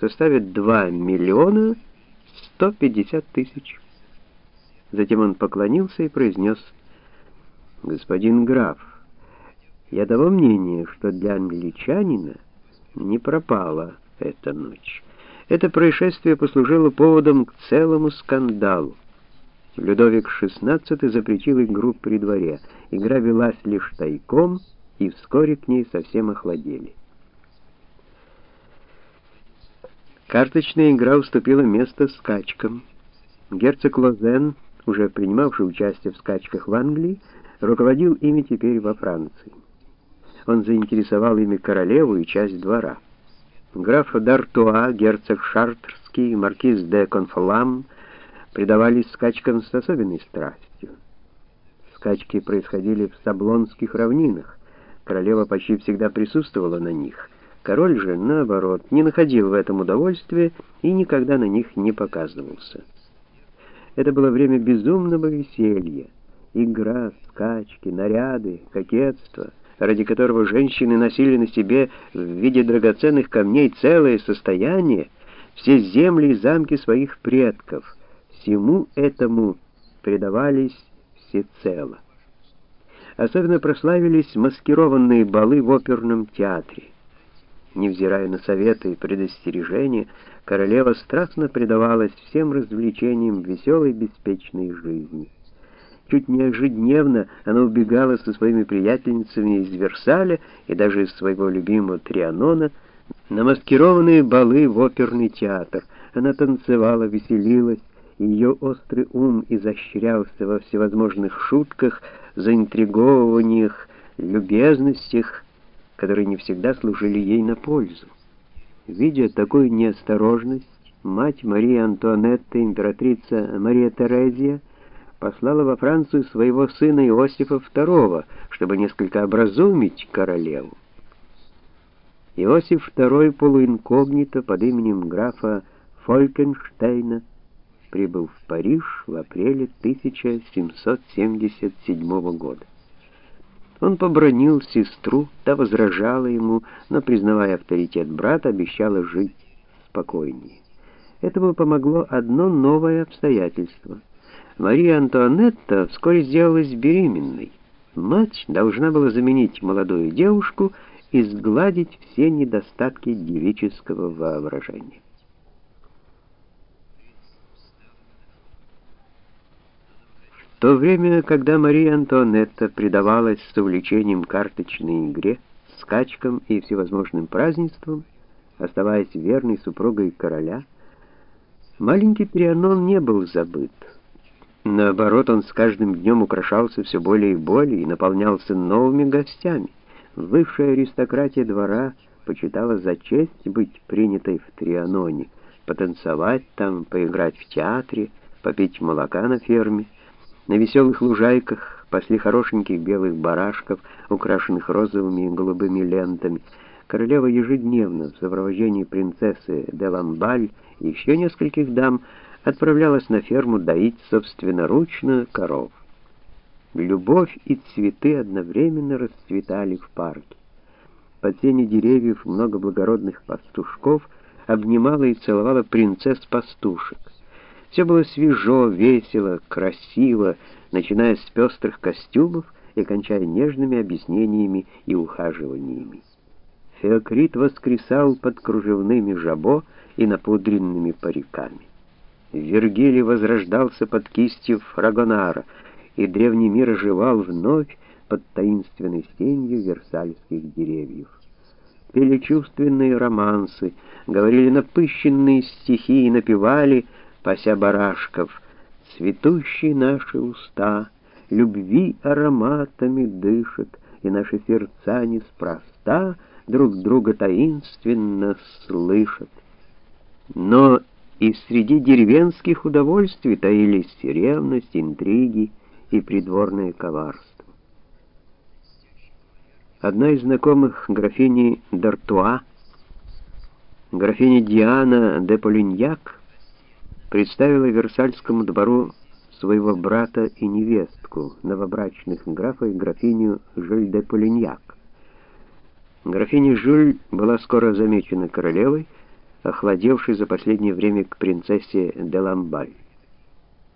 составит 2 миллиона 150 тысяч. Затем он поклонился и произнес, «Господин граф, я того мнения, что для англичанина не пропала эта ночь. Это происшествие послужило поводом к целому скандалу. Людовик XVI запретил игру при дворе. Игра велась лишь тайком, и вскоре к ней совсем охладели. Карточная игра уступила место скачкам. Герцог Лозен, уже принимавший участие в скачках в Англии, руководил ими теперь во Франции. Он заинтересовал ими королеву и часть двора. Граф Д'Артуа, герцог Шартерский, маркиз де Конфлам предавались скачкам с особенной страстью. Скачки происходили в Саблонских равнинах. Королева почти всегда присутствовала на них. Король же, наоборот, не находил в этом удовольствия и никогда на них не показывался. Это было время безумного веселья. Игра, скачки, наряды, кокетство — ради которого женщины носили на себе в виде драгоценных камней целое состояние, все земли и замки своих предков, всему этому предавались всецело. Особенно прославились маскированные балы в оперном театре. Невзирая на советы и предостережения, королева страстно предавалась всем развлечениям веселой беспечной жизни. Чуть не ежедневно она убегала со своими приятельницами из Версаля и даже из своего любимого Трианона на маскированные балы в оперный театр. Она танцевала, веселилась, ее острый ум изощрялся во всевозможных шутках, заинтриговываниях, любезностях, которые не всегда служили ей на пользу. Видя такую неосторожность, мать Марии Антуанетты, императрица Мария Терезия, послала во Францию своего сына Иосифа II, чтобы несколько образумить королеву. Иосиф II полуинкогнито под именем графа Фолькенштейна прибыл в Париж в апреле 1777 года. Он побронил сестру, та возражала ему, но, признавая авторитет брата, обещала жить спокойнее. Этому помогло одно новое обстоятельство — Мария Антуанетта вскоре сделалась беременной. Мать должна была заменить молодую девушку и сгладить все недостатки девического воображения. То время, когда Мария Антуанетта предавалась с увлечением карточной игре, скачкам и всевозможным празднествам, оставаясь верной супругой короля, маленький Трианон не был забыт. Наоборот, он с каждым днем украшался все более и более и наполнялся новыми гостями. Высшая аристократия двора почитала за честь быть принятой в Трианоне, потанцевать там, поиграть в театре, попить молока на ферме. На веселых лужайках пасли хорошеньких белых барашков, украшенных розовыми и голубыми лентами. Королева ежедневно в сопровождении принцессы де Ламбаль и еще нескольких дам отправлялась на ферму доить собственноручно коров. Любовь и цветы одновременно расцветали в парке. Под тени деревьев много благородных пастушков обнимала и целовала принцесс-пастушек. Все было свежо, весело, красиво, начиная с пестрых костюмов и кончая нежными объяснениями и ухаживаниями. Феокрит воскресал под кружевными жабо и напудренными париками. Вергилий возрождался под кистью Фрагонара, и древний мир оживал вновь под таинственной сенью версальских деревьев. Пели чувственные романсы, говорили напыщенные стихи и напевали, пася барашков, «Цветущие наши уста, любви ароматами дышат, и наши сердца неспроста друг друга таинственно слышат». Но и среди деревенских удовольствий таились ревность, интриги и придворное коварство. Одна из знакомых графини Д'Артуа, графиня Диана де Полиньяк, представила Версальскому двору своего брата и невестку, новобрачных графа и графиню Жюль де Полиньяк. Графиня Жюль была скоро замечена королевой, охладевший за последнее время к принцессе де Ламбаль.